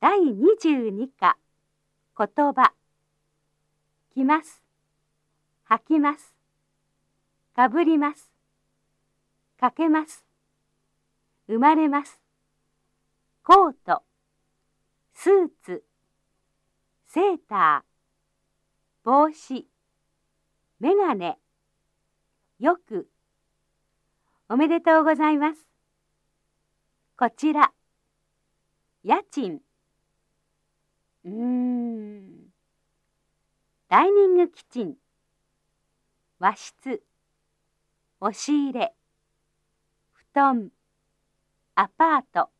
第22課。言葉。来ます。履きます。かぶります。かけます。生まれます。コート。スーツ。セーター。帽子。メガネよくおめでとうございます。こちら。家賃。ダイニングキッチン。和室。押し入れ。布団。アパート。